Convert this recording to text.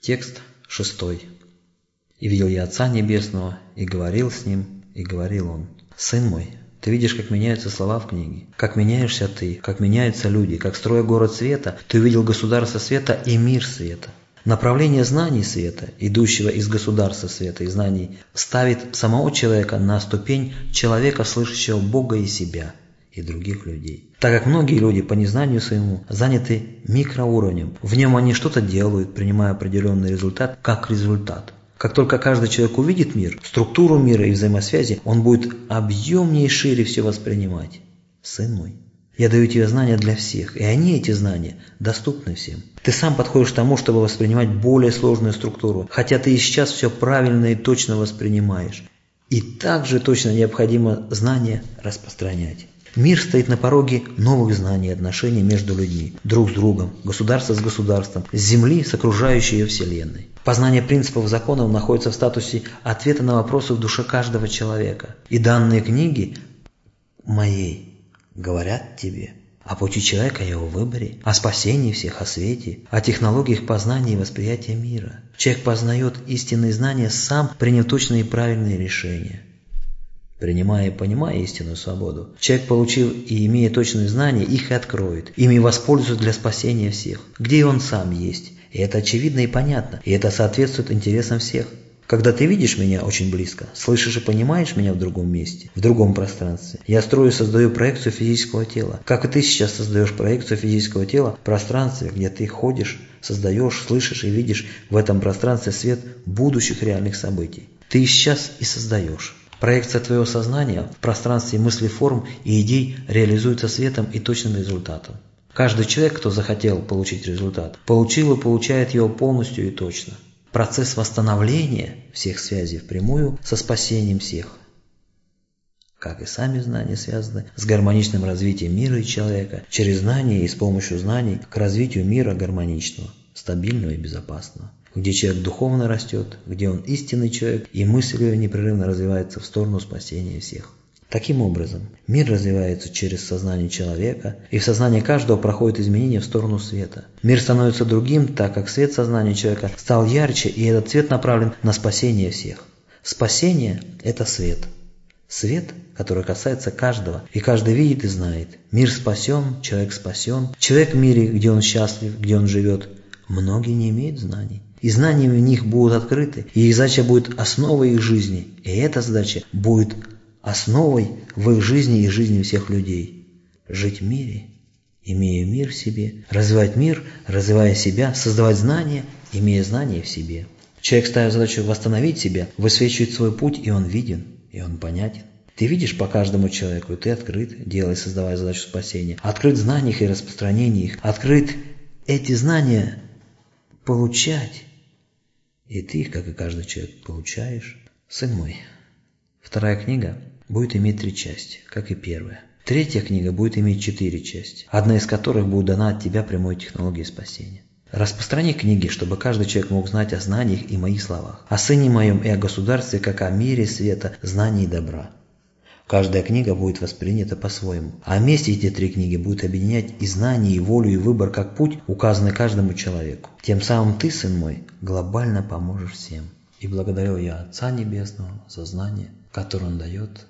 Текст шестой. «И видел я Отца Небесного, и говорил с Ним, и говорил Он, «Сын мой, ты видишь, как меняются слова в книге, как меняешься ты, как меняются люди, как строя город света, ты увидел государство света и мир света. Направление знаний света, идущего из государства света и знаний, ставит самого человека на ступень человека, слышащего Бога и себя, и других людей. Так как многие люди по незнанию своему заняты микроуровнем, в нем они что-то делают, принимая определенный результат как результат. Как только каждый человек увидит мир, структуру мира и взаимосвязи, он будет объемнее и шире все воспринимать. Сын мой, я даю тебе знания для всех, и они, эти знания, доступны всем. Ты сам подходишь к тому, чтобы воспринимать более сложную структуру, хотя ты и сейчас все правильно и точно воспринимаешь. И также точно необходимо знания распространять. Мир стоит на пороге новых знаний отношений между людьми, друг с другом, государство с государством, с Земли с окружающей ее Вселенной. Познание принципов законов находится в статусе ответа на вопросы в душе каждого человека. И данные книги моей говорят тебе о пути человека, о его выборе, о спасении всех, о свете, о технологиях познания и восприятия мира. Человек познает истинные знания, сам приняв точные и правильные решения. Принимая и понимая истинную свободу, человек, получив и имея точные знания, их и откроет. Ими воспользуется для спасения всех, где и он сам есть. И это очевидно и понятно, и это соответствует интересам всех. Когда ты видишь меня очень близко, слышишь и понимаешь меня в другом месте, в другом пространстве, я строю и создаю проекцию физического тела. Как и ты сейчас создаешь проекцию физического тела в пространстве, где ты ходишь, создаешь, слышишь и видишь в этом пространстве свет будущих реальных событий. Ты сейчас и создаешь. Проекция твоего сознания в пространстве мыслей, форм и идей реализуется светом и точным результатом. Каждый человек, кто захотел получить результат, получил и получает его полностью и точно. Процесс восстановления всех связей впрямую со спасением всех. Как и сами знания связаны с гармоничным развитием мира и человека, через знания и с помощью знаний к развитию мира гармоничного, стабильного и безопасного где человек духовно растет, где он истинный человек, и мысль его непрерывно развивается в сторону спасения всех. Таким образом, мир развивается через сознание человека, и в сознании каждого проходит изменение в сторону света. Мир становится другим, так как свет сознания человека стал ярче, и этот свет направлен на спасение всех. Спасение – это свет. Свет, который касается каждого, и каждый видит и знает. Мир спасен, человек спасен. Человек в мире, где он счастлив, где он живет, многие не имеют знаний и знания в них будут открыты, и их задача будет основой их жизни, и эта задача будет основой в их жизни и жизни всех людей. Жить в мире, имея мир в себе, развивать мир, развивая себя, создавать знания, имея знания в себе. Человек ставит задачу восстановить себя, высвечивает свой путь, и он виден, и он понятен. Ты видишь по каждому человеку, ты открыт, делая, создавая задачу спасения. Открыт в знаниях и распространении их. Открыт эти знания получать и ты их, как и каждый человек, получаешь. Сын мой, вторая книга будет иметь три части, как и первая. Третья книга будет иметь четыре части, одна из которых будет дана от тебя прямой технологией спасения. Распространи книги, чтобы каждый человек мог знать о знаниях и моих словах, о Сыне Моем и о государстве, как о мире света, знании и добра. Каждая книга будет воспринята по-своему, а вместе эти три книги будут объединять и знание, и волю, и выбор как путь, указанный каждому человеку. Тем самым ты, сын мой, глобально поможешь всем. И благодарю я Отца Небесного за знание, которое Он дает